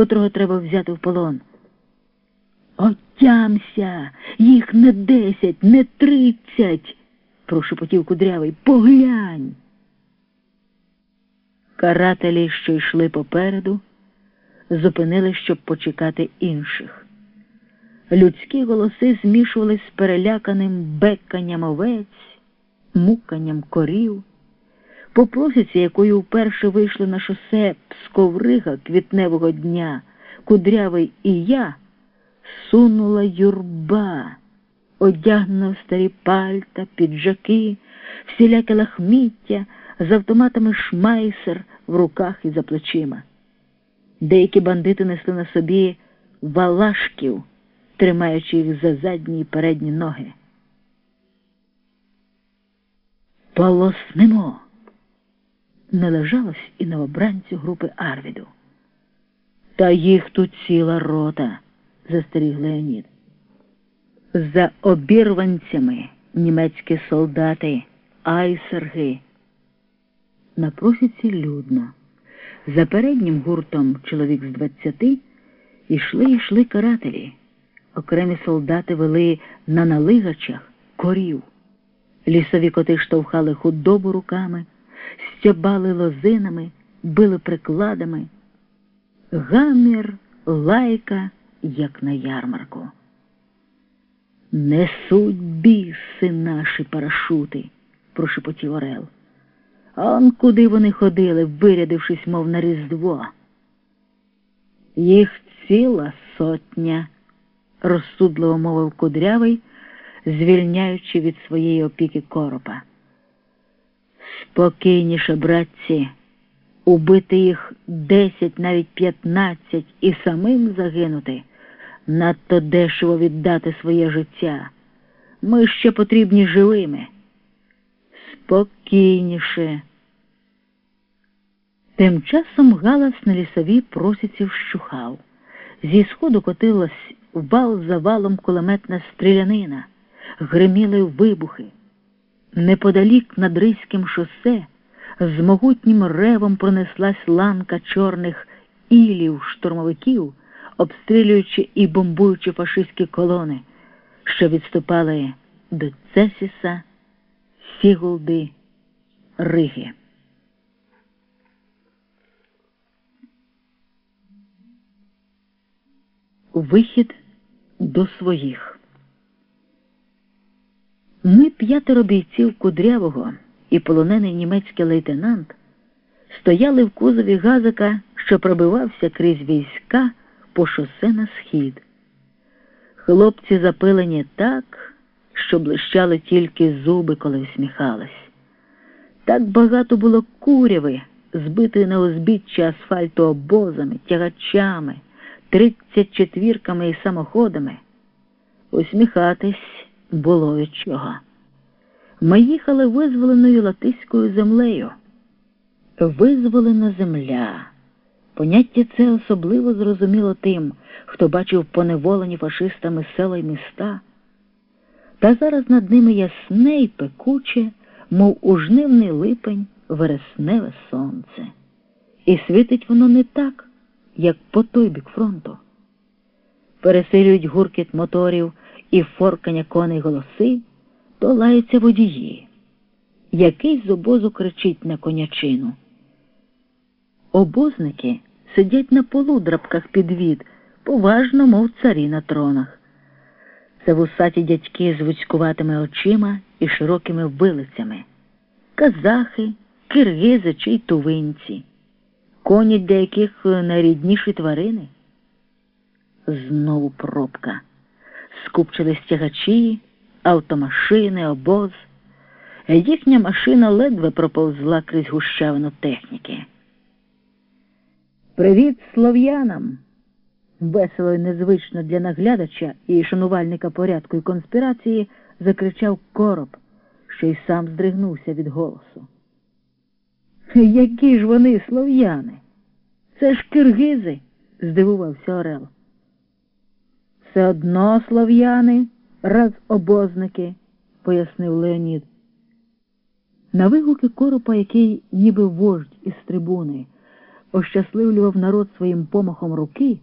котрого треба взяти в полон. Отямся, їх не десять, не тридцять, прошепотів кудрявий. Поглянь. Карателі, що йшли попереду, зупинили, щоб почекати інших. Людські голоси змішувались з переляканим бекканням овець, муканням корів. По просіці, якою вперше вийшли на шосе Псковрига квітневого дня, кудрявий і я, сунула юрба, одягнена в старі пальта, піджаки, всіляке лахміття, з автоматами шмайсер в руках і за плечима. Деякі бандити несли на собі валашків, тримаючи їх за задні і передні ноги. Полоснемо. Не лежалось і новобранцю групи Арвіду. Та їх тут ціла рота, застеріг Леонід. За обірванцями німецькі солдати, айсерги. На просіці людно. За переднім гуртом чоловік з двадцяти ішли йшли карателі. Окремі солдати вели на налигачах корів. Лісові коти штовхали худобу руками, стябали лозинами, били прикладами. Гамір, лайка, як на ярмарку. Несуть біси наші парашути, прошепотів Орел. Он куди вони ходили, вирядившись, мов на Різдво. Їх ціла сотня, розсудливо мовив кудрявий, звільняючи від своєї опіки коропа. Спокійніше, братці, убити їх десять, навіть п'ятнадцять і самим загинути, надто дешево віддати своє життя. Ми ще потрібні живими. Спокійніше. Тим часом галас на лісовій просіці вщухав. Зі сходу котилась вал за валом кулеметна стрілянина, гриміли вибухи. Неподалік над Ризьким шосе з могутнім ревом пронеслась ланка чорних ілів штурмовиків, обстрілюючи і бомбуючи фашистські колони, що відступали до Цесіса, Сігулди, Риги. Вихід до своїх. Ми п'ятеро бійців кудрявого і полонений німецький лейтенант стояли в кузові газика, що пробивався крізь війська по шосе на схід. Хлопці запилені так, що блищали тільки зуби, коли всміхались. Так багато було куряви, збитої на узбіччя асфальту обозами, тягачами, тридцять четвірками і самоходами. Усміхатись було від чого. Ми їхали визволеною латиською землею. Визволена земля. Поняття це особливо зрозуміло тим, хто бачив поневолені фашистами села й міста. Та зараз над ними ясне й пекуче, мов у жнивний липень вересневе сонце. І світить воно не так, як по той бік фронту. Пересилюють гуркіт моторів і форкання коней голоси, то лаються водії. Якийсь з обозу кричить на конячину. Обозники сидять на полудрабках підвід, поважно, мов царі на тронах. Це вусаті дядьки з вузькуватими очима і широкими вилицями, казахи, киргизи чи тувинці, коні для яких найрідніші тварини. Знову пробка. Скупчились тягачі, автомашини, обоз. Їхня машина ледве проповзла крізь гущавину техніки. Привіт слов'янам! Весело і незвично для наглядача і шанувальника порядку і конспірації закричав короб, що й сам здригнувся від голосу. Які ж вони слов'яни? Це ж киргизи, здивувався Орел. Все одно слов'яни, раз обозники, пояснив Леонід. На вигуки коропа, який ніби вождь із трибуни, ощасливлював народ своїм помахом руки.